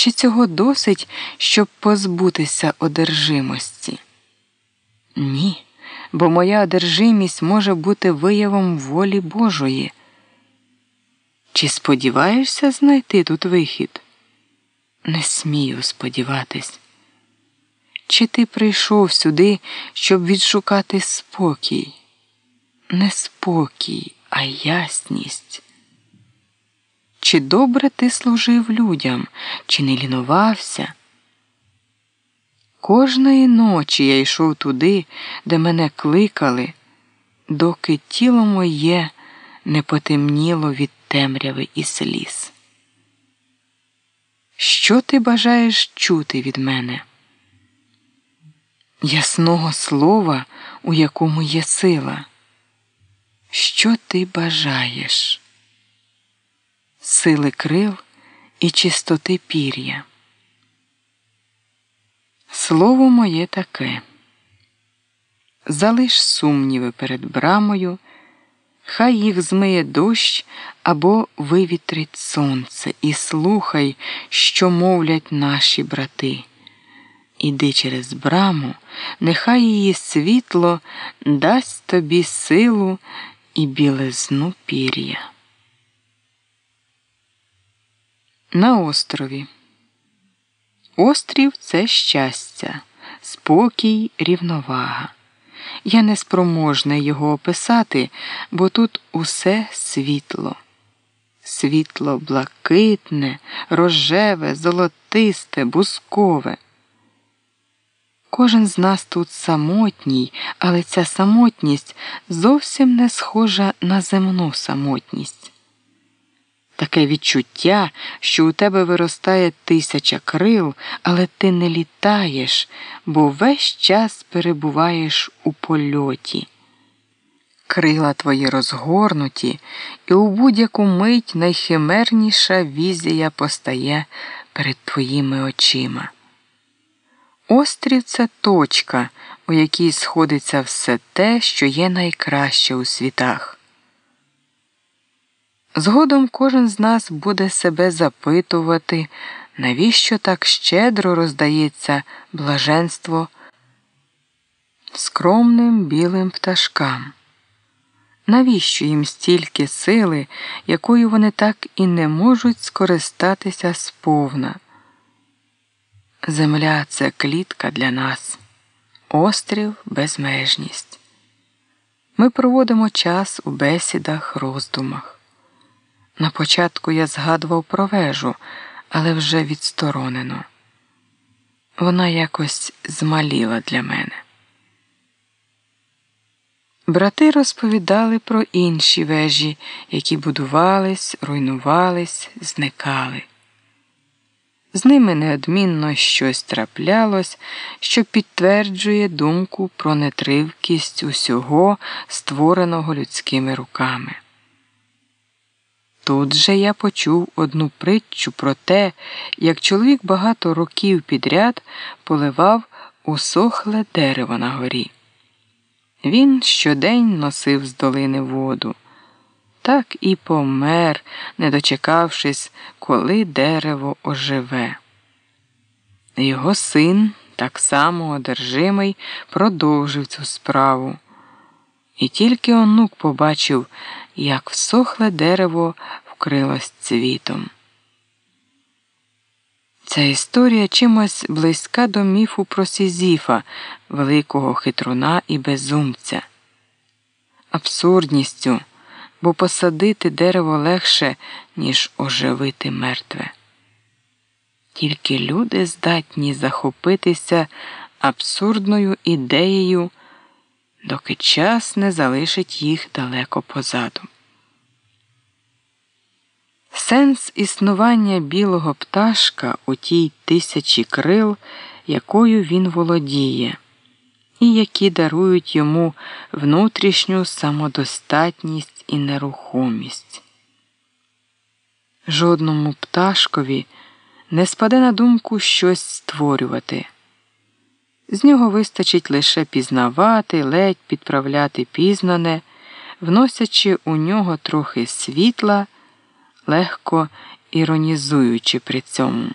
Чи цього досить, щоб позбутися одержимості? Ні, бо моя одержимість може бути виявом волі Божої. Чи сподіваєшся знайти тут вихід? Не смію сподіватись. Чи ти прийшов сюди, щоб відшукати спокій? Не спокій, а ясність. Чи добре ти служив людям, чи не лінувався? Кожної ночі я йшов туди, де мене кликали, доки тіло моє не потемніло від темряви і сліз. Що ти бажаєш чути від мене? Ясного слова, у якому є сила. Що ти бажаєш? Сили крил і чистоти пір'я. Слово моє таке. Залиш сумніви перед брамою, хай їх змиє дощ або вивітрить сонце, і слухай, що мовлять наші брати. Іди через браму, нехай її світло дасть тобі силу і білизну пір'я. На острові. Острів це щастя, спокій, рівновага. Я не спроможна його описати, бо тут усе світло. Світло блакитне, рожеве, золотисте, бускове. Кожен з нас тут самотній, але ця самотність зовсім не схожа на земну самотність. Таке відчуття, що у тебе виростає тисяча крил, але ти не літаєш, бо весь час перебуваєш у польоті. Крила твої розгорнуті, і у будь-яку мить найхимерніша візія постає перед твоїми очима. Острів це точка, у якій сходиться все те, що є найкраще у світах. Згодом кожен з нас буде себе запитувати, навіщо так щедро роздається блаженство скромним білим пташкам. Навіщо їм стільки сили, якою вони так і не можуть скористатися сповна? Земля це клітка для нас, острів безмежність. Ми проводимо час у бесідах, роздумах. На початку я згадував про вежу, але вже відсторонено. Вона якось змаліла для мене. Брати розповідали про інші вежі, які будувались, руйнувались, зникали. З ними неодмінно щось траплялось, що підтверджує думку про нетривкість усього, створеного людськими руками. Тут же я почув одну притчу про те, як чоловік багато років підряд поливав усохле дерево на горі. Він щодень носив з долини воду, так і помер, не дочекавшись, коли дерево оживе. Його син, так само одержимий, продовжив цю справу. І тільки онук побачив, як всохле дерево вкрилось цвітом. Ця історія чимось близька до міфу про Сізіфа, великого хитруна і безумця. Абсурдністю, бо посадити дерево легше, ніж оживити мертве. Тільки люди здатні захопитися абсурдною ідеєю, доки час не залишить їх далеко позаду. Сенс існування білого пташка у тій тисячі крил, якою він володіє, і які дарують йому внутрішню самодостатність і нерухомість. Жодному пташкові не спаде на думку щось створювати. З нього вистачить лише пізнавати, ледь підправляти пізнане, вносячи у нього трохи світла легко іронізуючи при цьому.